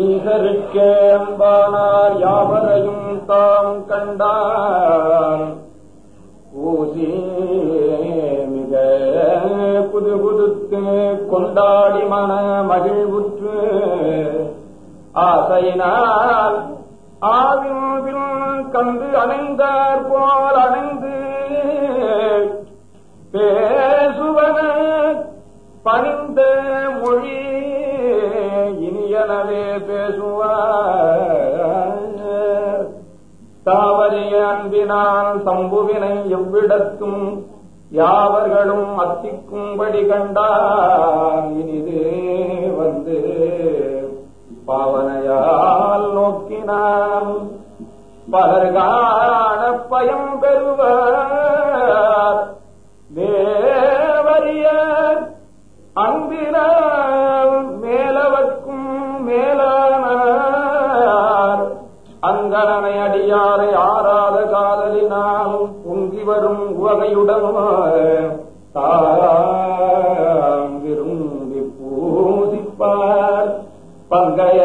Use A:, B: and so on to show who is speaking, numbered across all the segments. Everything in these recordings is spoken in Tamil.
A: ஈசருக்கே அன்பானார் யாவரையும் தாம் கண்டார் ஊசி மிக புது புதுத்து கொண்டாடி மன மகிழ்வுற்று ஆசையினால் ஆவின் கந்து அணைந்தார் போல் அணைந்து பேசுவன பணிந்த மொழி தாவரிய அன்பினால் சம்புவினை எவ்விடத்தும் யாவர்களும் அத்திக்கும்படி கண்டான் இனிது வந்து பாவனையால் நோக்கினான். பலர் காண பயம் பெறுவார். அடியாரை ஆறாத காதலினால் பொங்கி வரும் உவகையுடன் தாம் விரும்பி பூசிப்பார். பங்கைய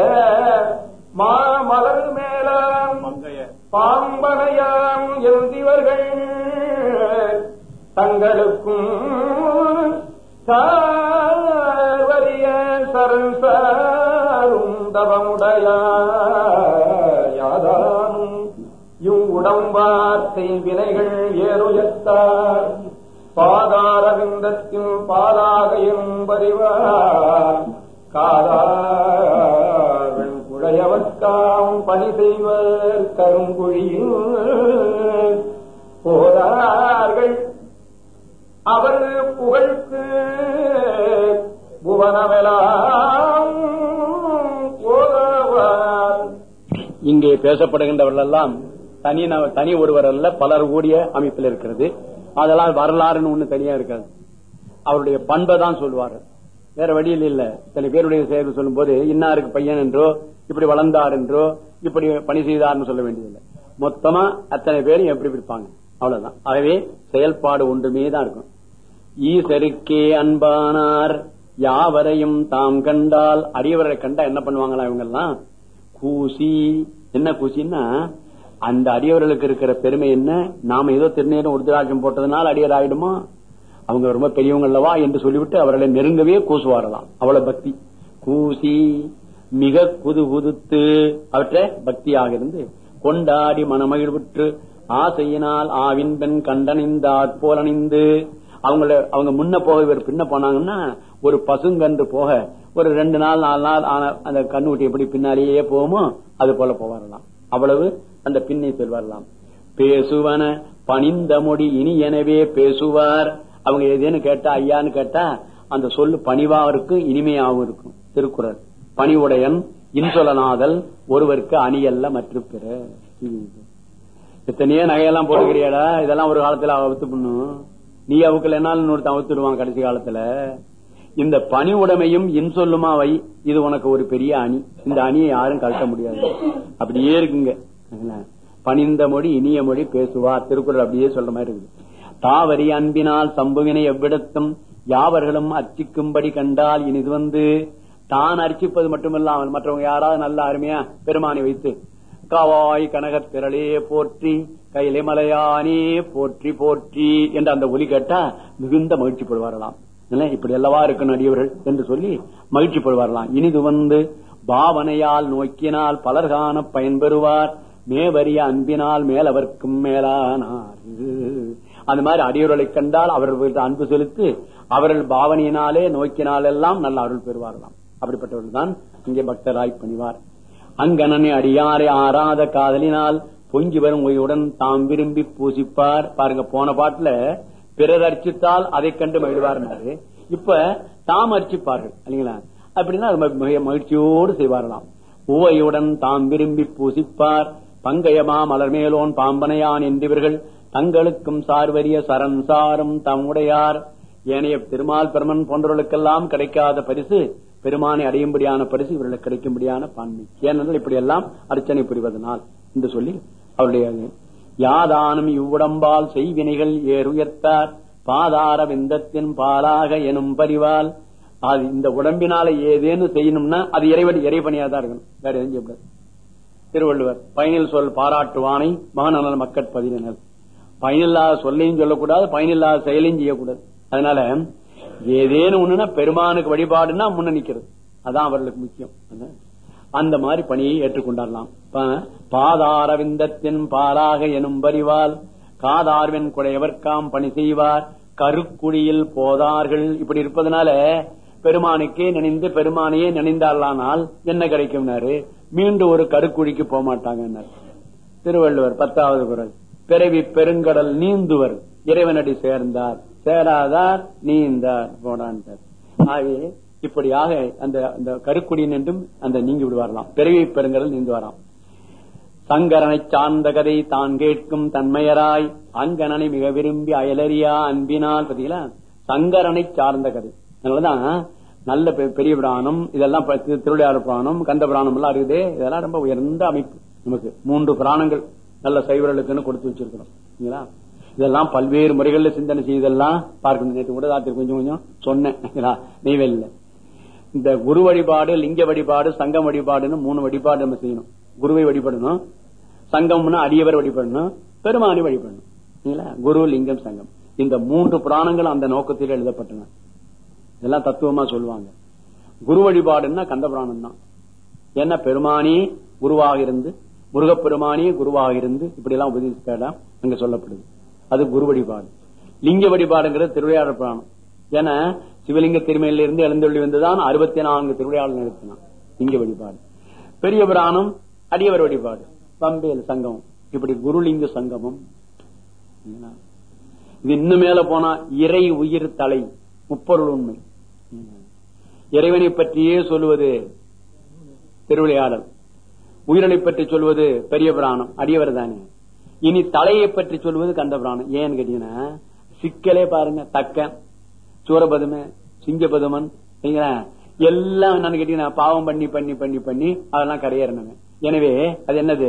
A: மாமலர் மேலாம் பாம்பனையாம் எழுதிவர்கள் தங்களுக்கும் சார்வரிய சரண் சாரும் தவமுடையாதானும் இவ்வுடம்பார்த்தை வினைகள் பாதாரவிந்தத்தின் பாதாரவிந்தத்தில் பாலாக என்பறிவார் காதாவன் குழையவர்க்காம் பணி செய்வர். கருங்குழியில் போதார்கள். அவர் புகழ்க்கு புவனமெலாம் போதவார்.
B: இங்கே பேசப்படுகின்றவர்களெல்லாம் தனி தனி ஒருவர் அல்ல பலர் கூடிய அமைப்பில் இருக்கிறது. அதெல்லாம் வரலாறுன்னு ஒண்ணு தனியா இருக்காது. அவருடைய பண்பை தான் சொல்லுவார்கள் வேற வழியில் இல்ல. சில பேருடைய செயல் சொல்லும் போது இன்னாருக்கு பையன் என்றோ இப்படி வளர்ந்தார் என்றோ இப்படி பணி செய்தார்னு சொல்ல வேண்டியதில்லை. மொத்தமா அத்தனை பேரும் எப்படி இருப்பாங்க அவ்வளவுதான். ஆகவே செயல்பாடு ஒன்றுமே தான் இருக்கும். ஈசருக்கே அன்பானார். யாவரையும் தாம் கண்டால் அரியவரை கண்டா என்ன பண்ணுவாங்களா இவங்க எல்லாம் கூசி. என்ன கூசின்னா அந்த அடியவர்களுக்கு இருக்கிற பெருமை என்ன? நாம ஏதோ திருநேரம் உருதிராட்சம் போட்டதுனால அடியர் ஆயிடுமா? அவங்க ரொம்ப பெரியவங்கல்லவா என்று சொல்லிவிட்டு அவர்களை நெருங்கவே கூசுவாரலாம் அவ்வளவு பக்தி. கூசி மிக குது குதுத்து அவற்றை பக்தியாக இருந்து கொண்டாடி மனமகிழ்வுற்று ஆசையினால் ஆவின் பெண் கண்டணிந்தாற் போலணிந்து அவங்களை அவங்கள அவங்க முன்ன போக இவர் பின்ன போனாங்கன்னா ஒரு பசுங்கன்று போக ஒரு ரெண்டு நாள் நாலு நாள் ஆன அந்த கண்ணுக்குட்டி எப்படி பின்னாலேயே போகுமோ அது போல போவாரலாம் அவ்வளவு அந்த பின்னை சொல்வாரலாம் பேசுவன பணிந்த மொழி இனி எனவே பேசுவார். அவங்க எதுன்னு கேட்டா ஐயான்னு கேட்டா அந்த சொல்லு பணிவா இருக்கும் இருக்கும் திருக்குறள். பணிவுடையன் இன்சொலனாதல் ஒருவருக்கு அணியல்ல மற்ற பிற. இத்தனையே நகையெல்லாம் போட்டுக்கிறியாடா இதெல்லாம் ஒரு காலத்துல அவுத்து பண்ணும் நீ அவுக்கல என்னாலும் இன்னொருத்தன் அவுத்துடுவான் கடைசி காலத்துல. இந்த பணி உடைமையும் இன்சொல்லுமா வை இது உனக்கு ஒரு பெரிய அணி. இந்த அணியை யாரும் கழட்ட முடியாது. அப்படியே இருக்குங்க. பணிந்த மொழி இனிய மொழி பேசுவார். திருக்குறள் அப்படியே சொல்ற மாதிரி இருக்குது. தாவரி அன்பினால் சம்புவினை எவ்விடத்தும் யாவர்களும் அர்ச்சிக்கும்படி கண்டால் இனிது வந்து தான் அர்ச்சிப்பது மட்டுமில்லாமல் மற்றவங்க யாராவது நல்ல அருமையா பெருமானை வைத்து காவாய் கனகத் திரளே போற்றி கையிலே மலையானே போற்றி போற்றி என்று அந்த ஒலி கேட்டா மிகுந்த மகிழ்ச்சி படுவாரலாம் இப்படி அல்லவா இருக்கணும் அடியவர்கள் என்று சொல்லி மகிழ்ச்சி படுவாரலாம் இனிது வந்து பாவனையால் நோக்கினால் பலர் காண பயன்பெறுவார். மேவரிய அன்பினால் மேலவர்க்கும் மேலானார். அந்த மாதிரி அடியவர்களை கண்டால் அவர்கள் அன்பு செலுத்தி அவர்கள் பாவனையினாலே நோக்கினாலெல்லாம் நல்ல அருள் பெறுவார்களாம். அப்படிப்பட்டவர்கள் தான் இங்கே பக்தராய் பணிவார். அங்கனனை அடியாரை ஆறாத காதலினால் பொங்கி வரும் உயுடன் தாம் விரும்பி பூசிப்பார். பாருங்க போன பாட்டுல பிறர் அர்ச்சித்தால் அதை கண்டு மகிழ்வார் இப்ப தாம் அர்ச்சிப்பார்கள் இல்லைங்களா? அப்படின்னா அது மிக மகிழ்ச்சியோடு செய்வார்களாம். உவையுடன் தாம் விரும்பி பூசிப்பார். பங்கயமா மலர்மேலோன் பாம்பனையான் என்றிவர்கள் தங்களுக்கும் சார்வரிய சரண் சாரும் தம்முடையார். ஏனைய திருமால் பெருமன் போன்றவர்களுக்கெல்லாம் கிடைக்காத பரிசு பெருமானை அடையும்படியான பரிசு இவர்களுக்கு கிடைக்கும்படியான பான்மை ஏனென்றால் இப்படி எல்லாம் அர்ச்சனை புரிவதனால். என்று சொல்லி அவருடைய யாதானும் இவ்வுடம்பால் செய்வினைகள் ஏறுயர்த்தார். பாதார விந்தத்தின் பாலாக எனும் பரிவால். அது இந்த உடம்பினால ஏதேனும் செய்யணும்னா அது இறைவன் இறைவனியா தான் இருக்கணும். வேற எதுவும் செய்யக்கூடாது. திருவள்ளுவர் பயனில் சொல் பாராட்டுவானை மகனல் மக்கட் பயனில்லாத சொல்லையும் சொல்லக்கூடாது பயனில்லாத செயலையும் செய்யக்கூடாது. அதனால ஏதேனும் ஒண்ணுன்னா பெருமானுக்கு வழிபாடுன்னா முன்ன நிக்கிறது. அதான் அவர்களுக்கு முக்கியம். அந்த மாதிரி பணியை ஏற்றுக்கொண்டாடலாம் பாதாரவிந்தத்தின் பாலாக எனும் பரிவால் காதார்வின் குடையவர்காம் பணி செய்வார் கருக்குடியில் போதார்கள். இப்படி இருப்பதனால பெருமானுக்கே நினைந்து பெருமானையே நினைந்தாலானால் என்ன கிடைக்கும்னாரு? மீண்டும் ஒரு கருக்குழிக்கு போக மாட்டாங்க திருவள்ளுவர் பத்தாவது குரல். பிறவி பெருங்கடல் நீந்துவர் இறைவனடி சேர்ந்தார். சேராதார் நீந்தார் போடான்ட்டார் ஆகவே இப்படியாக அந்த அந்த கருக்குடியின் என்றும் அந்த நீங்கி விடுவாரலாம் பிறவி பெருங்கடல் நீந்து வராம் சங்கரனை சார்ந்த கதை தான் கேட்கும் தன்மையராய் அங்கனனை மிக விரும்பி அயலறியா அன்பினால் பாத்தீங்களா சங்கரனை சார்ந்த கதை. அதனாலதான் நல்ல பெரிய பிராணம் இதெல்லாம் திருவிளையாடு புராணம் கந்த பிராணம் எல்லாம் இருக்குது. இதெல்லாம் ரொம்ப உயர்ந்த அமைப்பு. நமக்கு மூன்று பிராணங்கள் நல்ல சைவர்களுக்குன்னு கொடுத்து வச்சிருக்கிறோம். இதெல்லாம் பல்வேறு முறைகள்ல சிந்தனை செய்தெல்லாம் பார்க்கணும். நேற்று கூட ராத்திரி கொஞ்சம் கொஞ்சம் சொன்னேன். நெய்வேலியில இந்த குரு வழிபாடு லிங்க வழிபாடு சங்கம் வழிபாடுன்னு மூணு வழிபாடு நம்ம செய்யணும். குருவை வழிபடணும். சங்கம்னா அடியவர் வழிபடணும். பெருமானி வழிபடணும். குரு லிங்கம் சங்கம். இந்த மூன்று புராணங்கள் அந்த நோக்கத்தில் எழுதப்பட்டன. இதெல்லாம் தத்துவமா சொல்லுவாங்க. குரு வழிபாடுன்னா கந்தபுராணம் தான். என்ன? பெருமானியே குருவாக இருந்து முருகப்பெருமானி குருவாக இருந்து இப்படி எல்லாம் உபதேசிக்கலாம் அங்க சொல்லப்படுது. அது குரு வழிபாடு. லிங்க வழிபாடுங்கிறது திருவிளையாடல் புராணம். ஏன்னா சிவலிங்க திருமையிலிருந்து எழுந்தொழி வந்துதான் அறுபத்தி நான்கு திருவிளையாடல் நிறுத்தினான் லிங்க வழிபாடு. பெரிய புராணம் அடியவர் வழிபாடு. பம்பேல் சங்கமம் இப்படி குருலிங்க சங்கமம். இது இன்னும் மேல போனா இறை உயிர் தலை முப்பொருள் உண்மை. இறைவனை பற்றியே சொல்லுவது திருவிளையாடல். உயிரனை பற்றி சொல்வது பெரிய புராணம் அடியவர் தானே. இனி தலையை பற்றி சொல்வது கந்த புராணம். ஏன்னு கேட்டீங்கன்னா சிக்கலே பாருங்க தக்க சூரபதும சிங்கபதுமன் எல்லாம் என்னன்னு கேட்டீங்கன்னா பாவம் பண்ணி பண்ணி பண்ணி பண்ணி அதெல்லாம் கரையேறணுங்க எனவே அது என்னது?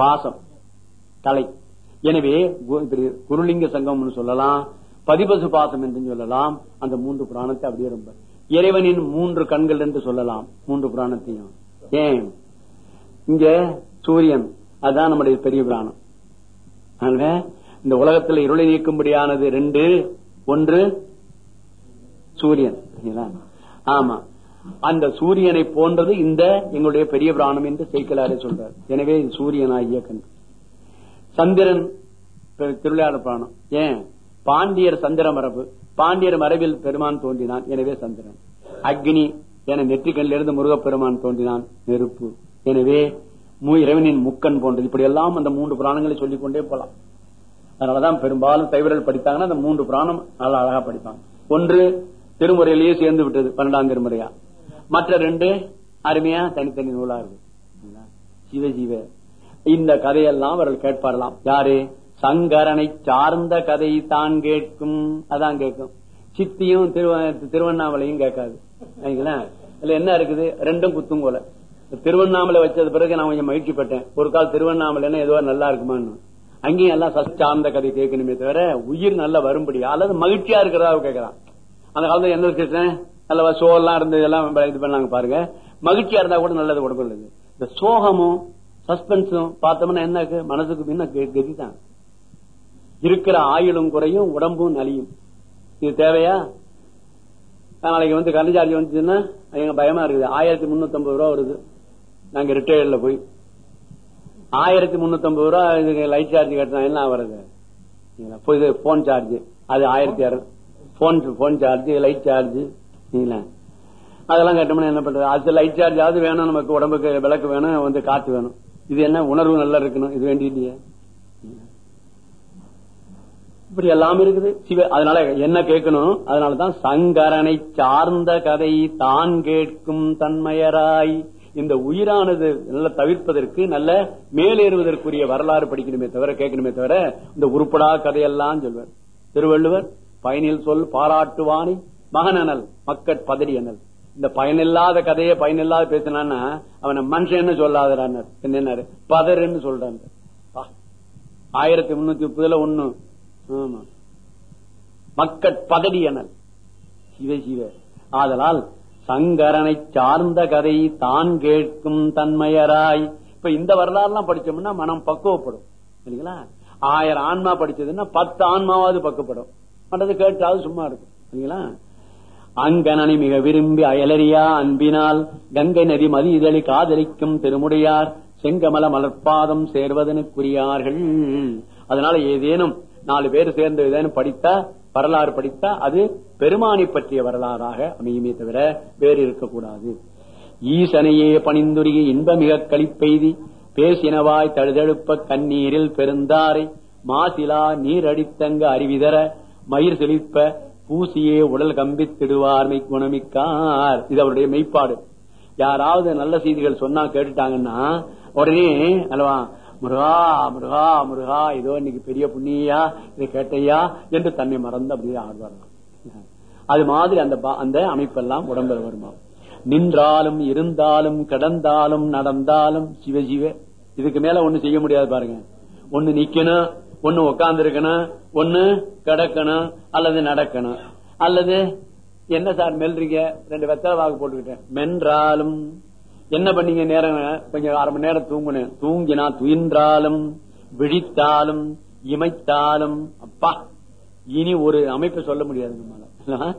B: பாசம். தலை. எனவே குருலிங்க சங்கம்னு சொல்லலாம் பதிபசு பாசம் என்று சொல்லலாம் அந்த மூன்று புராணத்தை அப்படியே ரொம்ப இறைவனின் மூன்று கண்கள் என்று சொல்லலாம். மூன்று புராணத்தையும். ஏன்? இங்க சூரியன் அதுதான் நம்முடைய பெரிய புராணம். இந்த உலகத்தில் இருளை நீக்கும்படியானது ரெண்டு ஒன்று சூரியன். ஆமா. அந்த சூரியனை போன்றது இந்த எங்களுடைய பெரிய பிராணம் என்று செய்கலாரே சொல்றார். எனவே சூரியனா கண். சந்திரன் திருவிளையாட பிராணம். ஏன்? பாண்டியர் சந்திர மரபு பாண்டியர் மரபில் பெருமான் தோன்றினான் எனவே சந்திரன். அக்னி என நெற்றிக்கண்ணில் இருந்து முருகப்பெருமான் தோன்றினான் நெருப்பு. எனவே இறைவனின் முக்கன் போன்றது. இப்படி எல்லாம் அந்த மூன்று புராணங்களை சொல்லிக் கொண்டே போலாம். அதனாலதான் பெரும்பாலும் தைவரல் படித்தாங்கன்னா அந்த மூன்று புராணம் நல்லா அழகா படிப்பாங்க. ஒன்று திருமுறையிலேயே சேர்ந்து விட்டது பன்னெண்டாம் திருமுறையா? மற்ற ரெண்டு அருமையா தனித்தனி நூலா இருக்கு. சிவ சிவ. இந்த கதையெல்லாம் அவர்கள் கேட்பாரலாம் யாரு? சங்கரனை சார்ந்த கதை தான் கேட்கும். அதான் கேட்கும். சித்தியும் திருவண்ணாமலையும் கேட்காது. இதுல என்ன இருக்குது? ரெண்டும் குத்தும் போல. திருவண்ணாமலை வச்சது பிறகு நான் கொஞ்சம் மகிழ்ச்சி பட்டேன். ஒரு கால் திருவண்ணாமலைன்னா எதுவா நல்லா இருக்குமான்னு. அங்கேயும் எல்லாம் சார்ந்த கதை கேட்கணுமே தவிர உயிர் நல்லா வரும்படி அல்லது மகிழ்ச்சியா இருக்கிறதா கேட்கறான் அந்த காலத்துல எந்த கிருஷ்ணன் நல்ல சோகம்லாம் இருந்து எல்லாம் இது பண்ணாங்க பாருங்க. மகிழ்ச்சியா இருந்தா கூட நல்லது உடம்புல இந்த சோகமும் சஸ்பென்ஸும் பார்த்தோம்னா என்ன மனசுக்கு முன்ன கதிதான் இருக்கிற ஆயுளும் குறையும் உடம்பும் நலியும். இது தேவையா? நாளைக்கு வந்து கரண்ட் வந்துச்சுன்னா எங்க பயமா இருக்குது. ஆயிரத்தி முன்னூத்தி ஐம்பது ரூபா வருது. நாங்க ரிட்டையர்ல போய். ஆயிரத்தி முன்னூத்தி ஐம்பது ரூபா இதுக்கு லைட் சார்ஜ் கட்டினா என்ன வருது போன் சார்ஜ் அது ஆயிரத்தி phone phone charge light charge அதெல்லாம் கட்டணும்னா என்ன பண்றது? அது லைட் சார்ஜ் ஆகுது வேணும் நமக்கு உடம்புக்கு விளக்கு வேணும் வந்து காத்து வேணும். இது என்ன உணர்வு நல்லா இருக்கணும்? இது வேண்டிய இப்படி எல்லாம் இருக்குது. சிவ அதனால என்ன கேட்கணும்? அதனாலதான் சங்கரனை சார்ந்த கதை தான் கேட்கும் தன்மையராய். இந்த உயிரானது நல்ல தவிர்ப்பதற்கு நல்ல மேலேறுவதற்குரிய வரலாறு படிக்கணுமே தவிர கேட்கணுமே தவிர இந்த உருப்படா கதையெல்லாம் சொல்வார். திருவள்ளுவர் பயனில் சொல் பாராட்டுவானி மகனல் மக்கட் பதடி அனல். இந்த பயனில்லாத கதையை பயனில்லாத பேசினான்னா அவனை மனுஷன் சொல்லாதார் என்ன பதறுன்னு சொல்றான் ஆயிரத்தி முன்னூத்தி முப்பதுல ஒண்ணு. மக்கட்பதடி மக்கட் சிவ சிவ. ஆதலால் சங்கரனை சார்ந்த கதை தான் கேட்கும் தன்மையராய். இப்ப இந்த வரலாறுலாம் படிச்சோம்னா மனம் பக்குவப்படும். சரிங்களா? ஆயிரம் ஆன்மா படிச்சதுன்னா பத்து ஆன்மாவாவது பக்குவப்படும். மற்றது கேட்டாவது சும்மா இருக்கும். சரிங்களா? அங்கனனை மிக விரும்பி அயலறியா அன்பினால் கங்கை நதி மதி இதழி காதலிக்கும் திருமுடியார் செங்கமல மலர்பாதம் சேர்வதனுக்குரியார்கள் அதனால ஏதேனும் நாலு பேர் சேர்ந்து ஏதேனும் படித்தா வரலாறு படித்தா அது பெருமானை பற்றிய வரலாறாக அமையுமே தவிர வேறு இருக்கக்கூடாது. ஈசனையே பணிந்துரிய இன்பமிக கழிப்பெய்தி பேசினவாய் தழுதழுப்ப கண்ணீரில் பெருந்தாரை மாசிலா நீரடித்தங்க அறிவிதர மயிர் செழிப்ப பூசியே உடல் கம்பித்திடுவார்மை குணமிக்கார் இது அவருடைய மெய்ப்பாடு. யாராவது நல்ல செய்திகள் சொன்னா கேட்டுட்டாங்கன்னா உடனே அல்லவா முருகா முருகா முருகா ஏதோ இன்னைக்கு பெரிய புண்ணியா இதை கேட்டையா என்று தன்னை மறந்து அப்படியே ஆடுவார்கள் அது மாதிரி அந்த அந்த அமைப்பெல்லாம் உடம்புல வருமா? நின்றாலும் இருந்தாலும் கிடந்தாலும் நடந்தாலும் சிவ சிவ. இதுக்கு மேல ஒண்ணு செய்ய முடியாது பாருங்க. ஒண்ணு நிக்கணும் ஒண்ணு உட்கார்ந்து இருக்கணும் ஒண்ணு கிடக்கணும் அல்லது நடக்கணும். அல்லது என்ன சார் மெல்றீங்க? ரெண்டு வெத்தலை வாக்கு போட்டுக்கிட்டேன். மென்றாலும் என்ன பண்ணீங்க நேரம்? கொஞ்சம் அரை மணி நேரம் தூங்குனேன் தூங்கினா துயின்றாலும் விழித்தாலும் இமைத்தாலும் அப்பா இனி ஒரு அமைப்பு சொல்ல முடியாது நம்மால.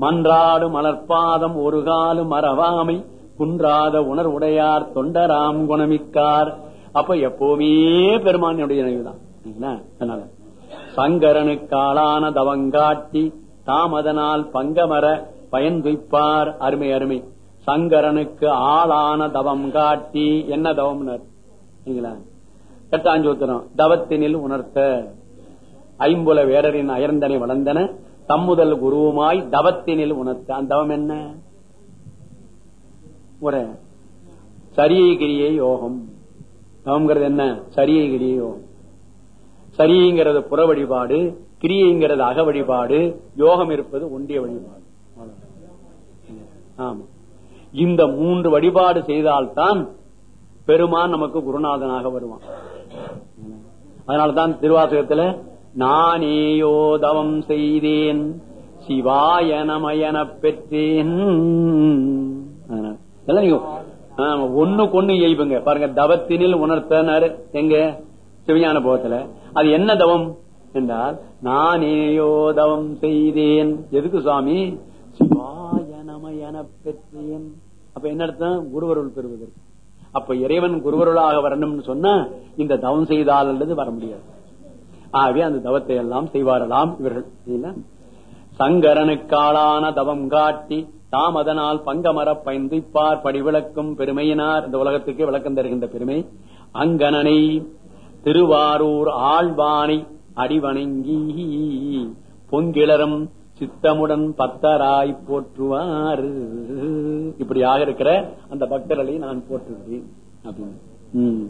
B: மன்றாடு மலர்பாதம் ஒரு காலும் மறவாமை குன்றாத உணர்வுடையார் தொண்டராம் குணமிக்கார். அப்ப எப்பவுமே பெருமானுடைய நினைவுதான். சரிங்களா? அதனால. சங்கரனுக்காளான தவங்காட்டி தாமதனால் பங்கமர பயன் துய்ப்பார் அருமை அருமை. சங்கரனுக்கு ஆளான தவம் காட்டி என்ன தவம்னர்? சரிங்களா? தவத்தினில் உணர்த்த. ஐம்புல வேடரின் அயர்ந்தனை வளர்ந்தன. தம்முதல் குருவுமாய் தவத்தினில் உணர்த்த. அந்த தவம் என்ன? ஒரு சரியை கிரியை யோகம். தவங்கிறது என்ன? சரியகிரிய யோகம். சரிங்கிறது புற வழிபாடு கிரியைங்கிறது அக வழிபாடு யோகம் இருப்பது ஒன்றிய வழிபாடு. ஆமா. இந்த மூன்று வழிபாடு செய்தால்தான் பெருமான் நமக்கு குருநாதனாக வருவான். அதனாலதான் திருவாசகத்துல நானேயோ தவம் செய்தேன் சிவாயனமயன பெற்றேன். அதனால கொண்ணு நீங்க எய்வுங்க பாருங்க தவத்தினில் உணர்த்தனர் எங்க? சிவஞான போகத்துல. அது என்ன தவம் என்றால் நானேயோ தவம் செய்தேன். எதுக்கு சுவாமி? சிவாயனமயன பெற்றேன். அப்ப என்ன அர்த்தம்? குருவருள் பெறுவதற்கு. அப்ப இறைவன் குருவருளாக வரணும்னு சொன்னா இந்த தவம் செய்தால் அல்லது வர முடியாது. ஆகவே அந்த தவத்தை எல்லாம் செய்வாரலாம் இவர்கள். சங்கரனுக்காளான தவம் காட்டி தாம் அதனால் பங்கமர பயந்திப்பார் படிவிளக்கும் பெருமையினார். இந்த உலகத்துக்கு விளக்கம் தருகின்ற பெருமை. அங்கனனை திருவாரூர் ஆழ்வானை அடிவணங்கி பொங்கிளரும் சித்தமுடன் பத்தராய் போற்றுவார். இப்படியாக இருக்கிற அந்த பக்தர்களை நான் போற்றுகிறேன். அப்படின்னு.